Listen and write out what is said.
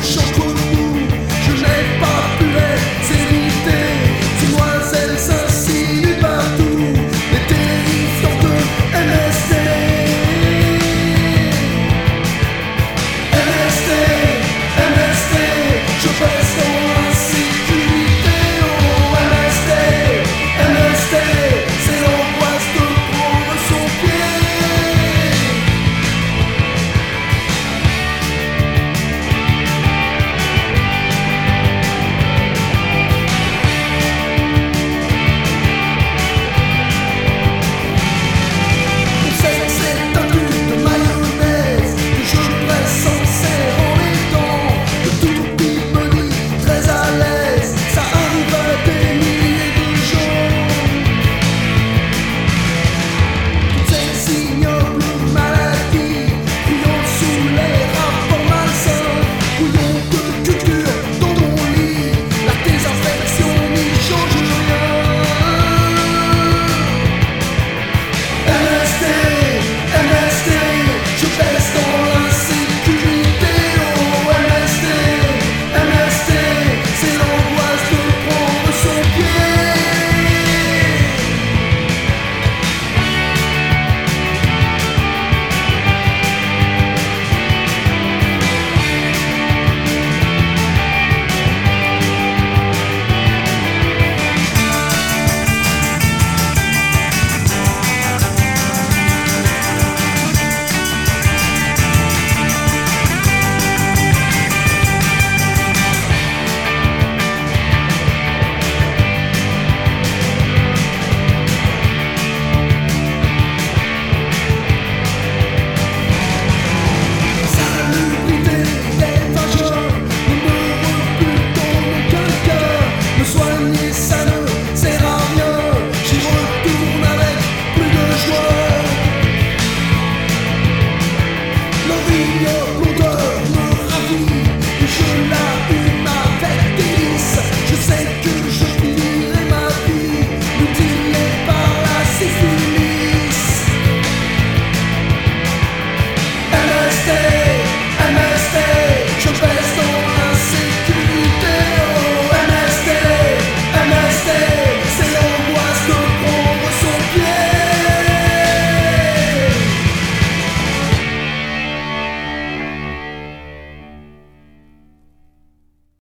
Shock